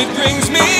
of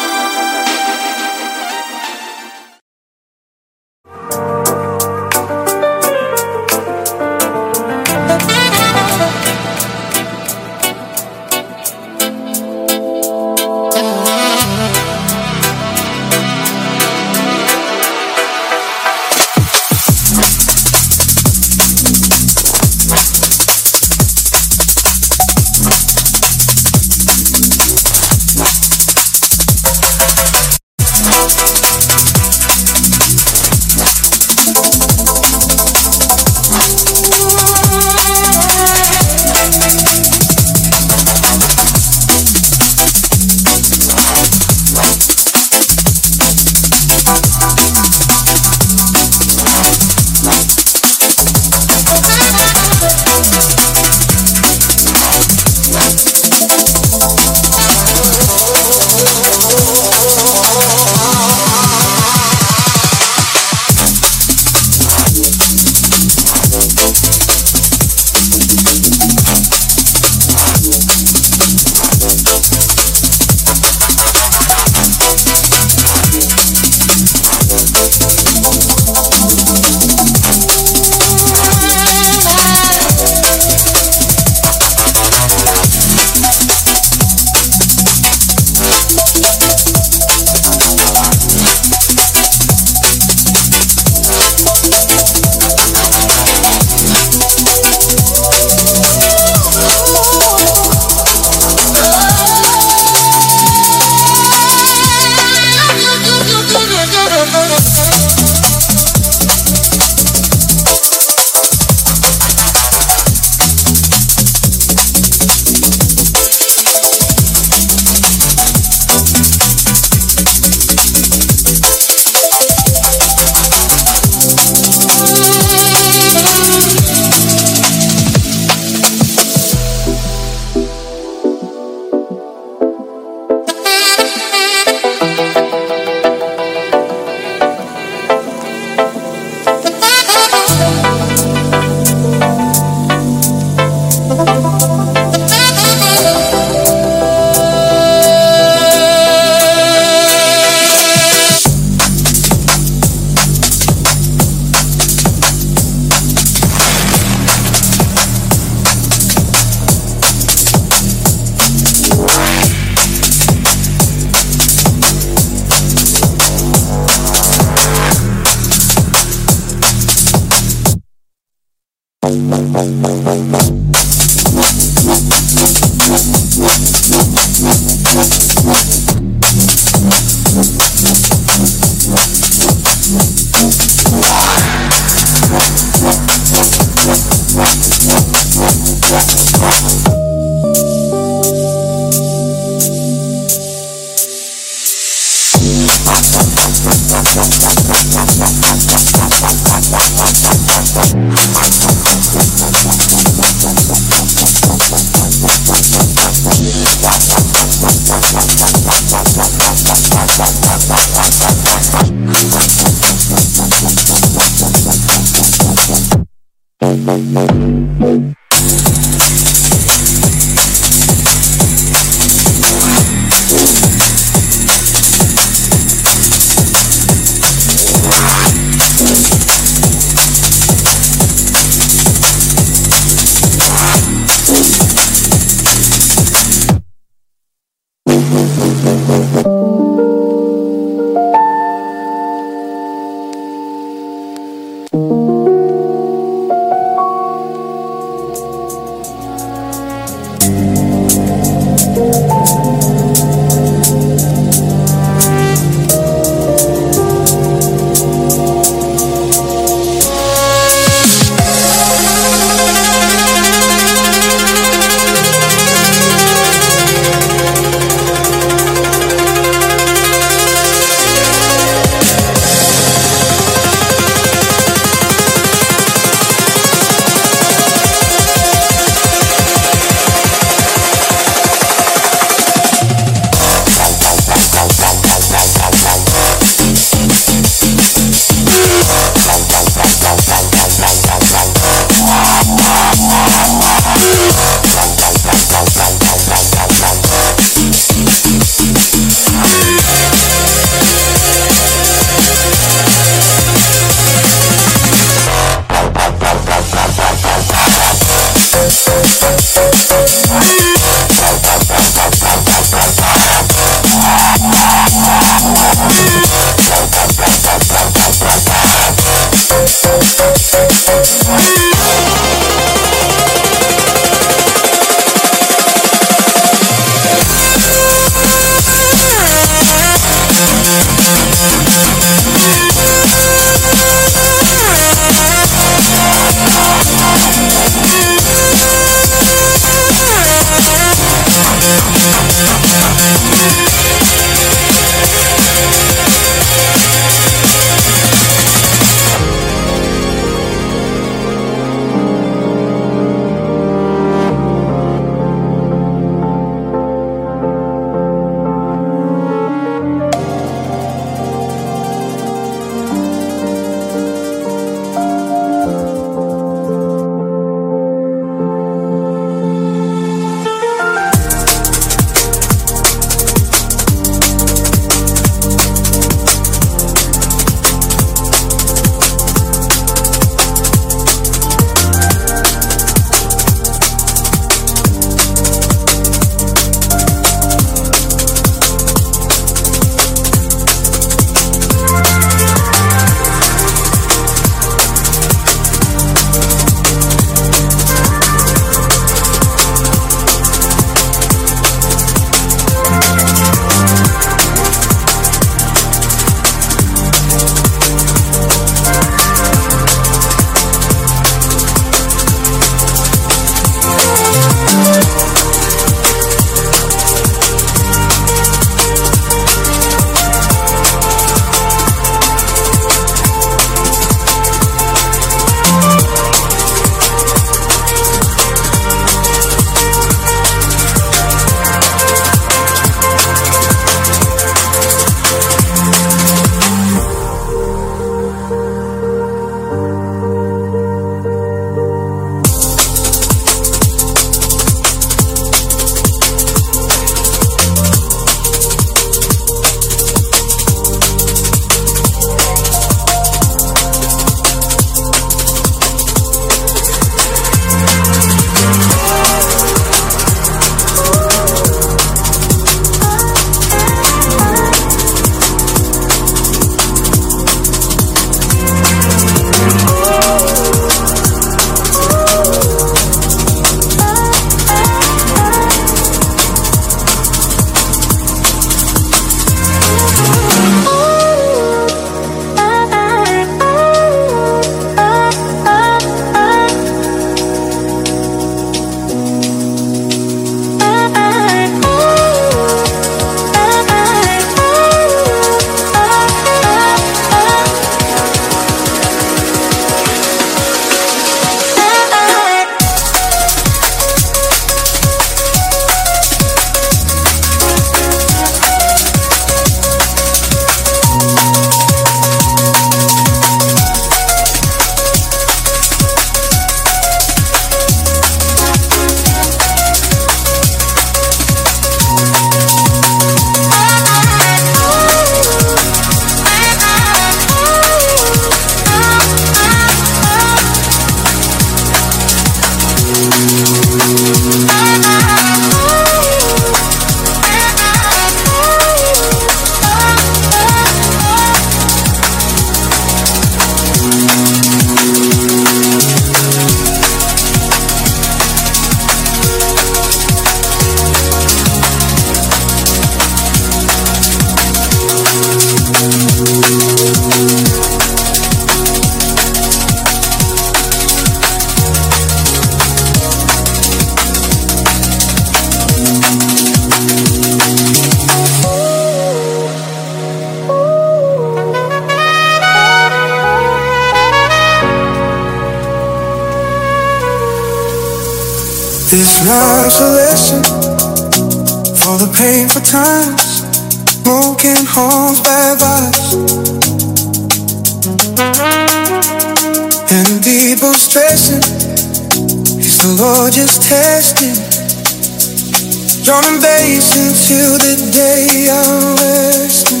on base until the day I'm resting.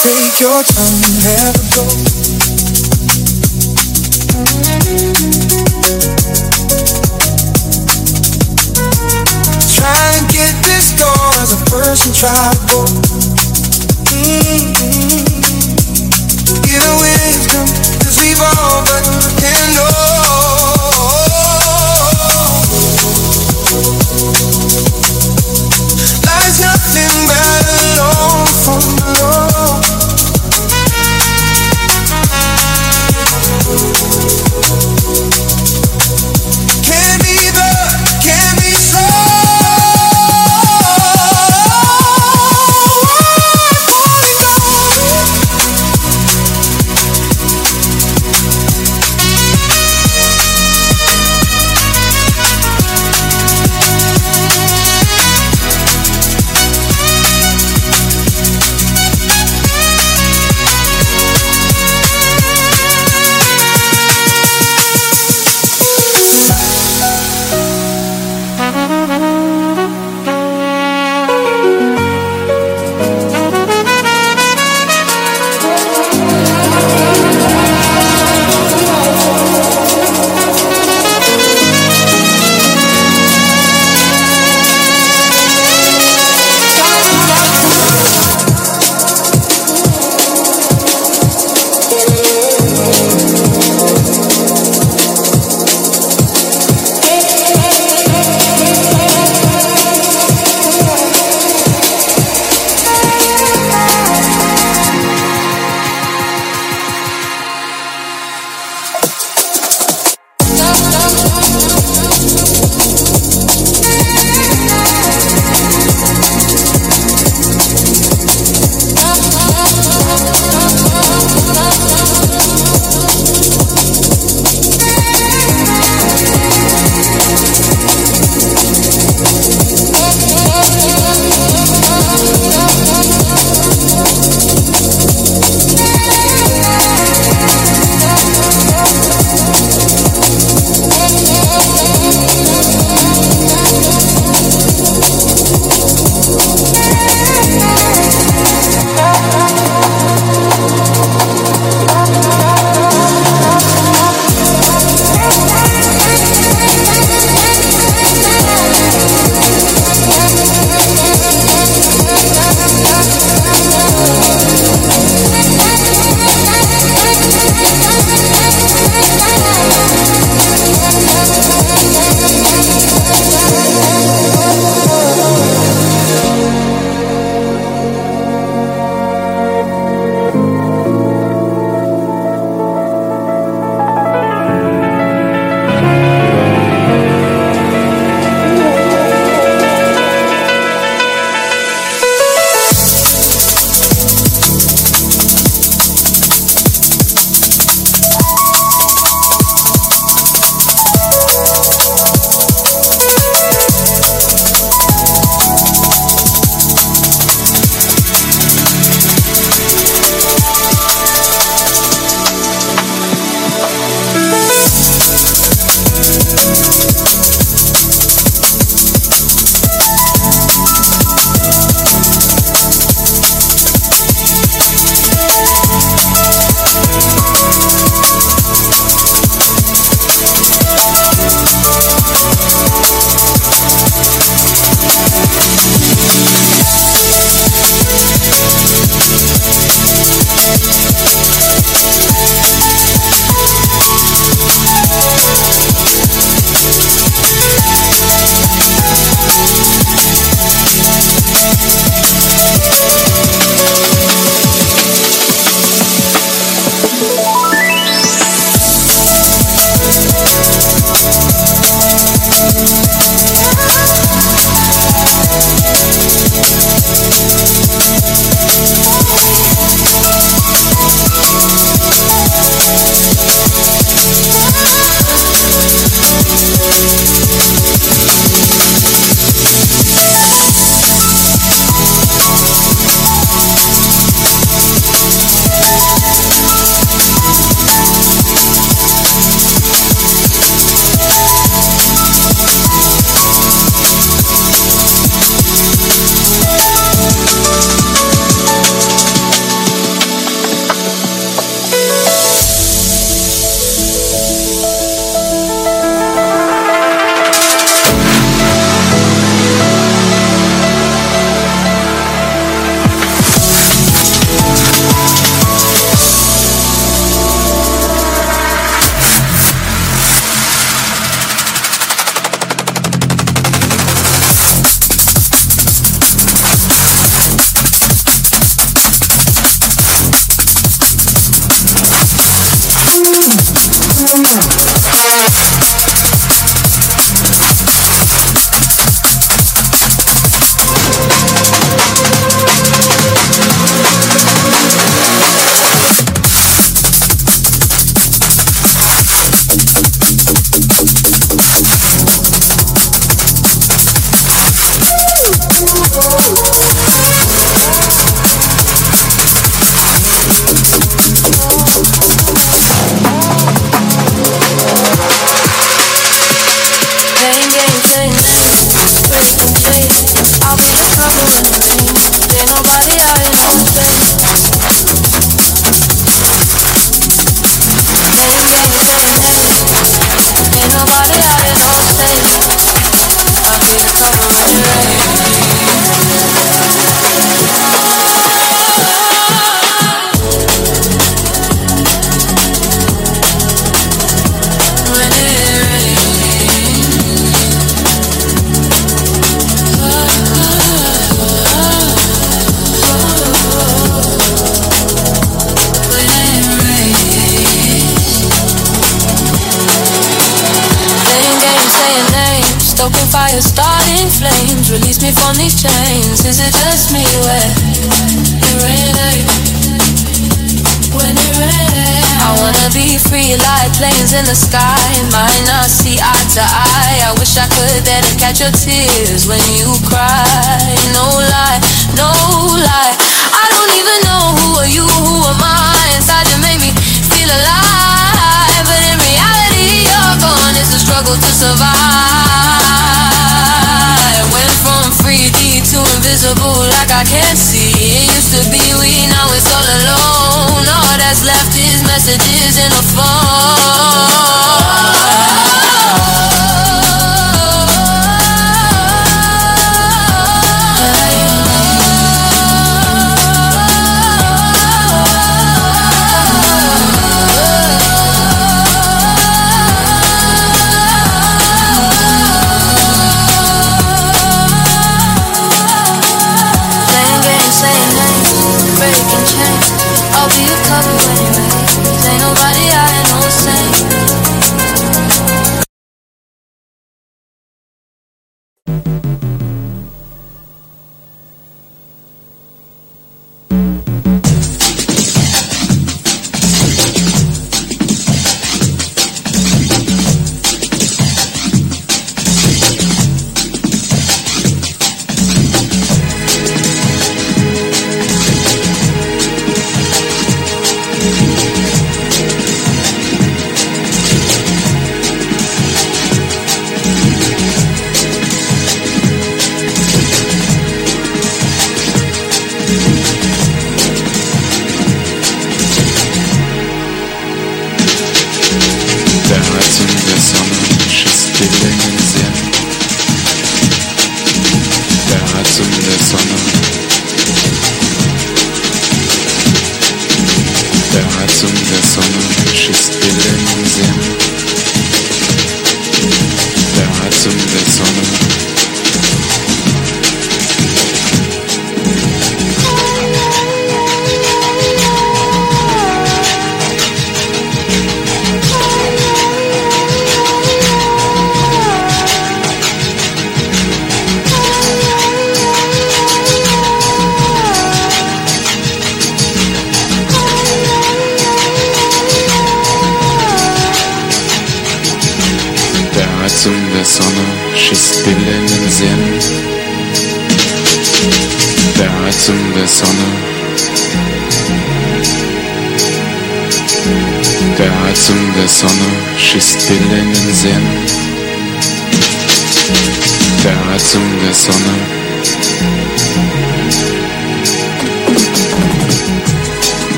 Take your time, have a go. The sky.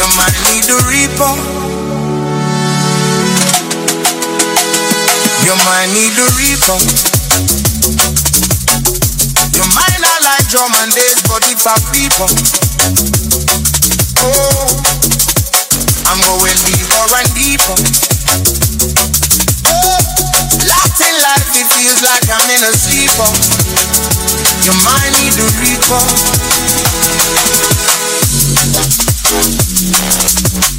You might need a reaper. You might need a reaper. You might not like German days, but it's our people. Oh, I'm going deeper and deeper. Oh, locked in life, it feels like I'm in a sleeper. You might need a reaper. Thank you.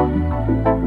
Música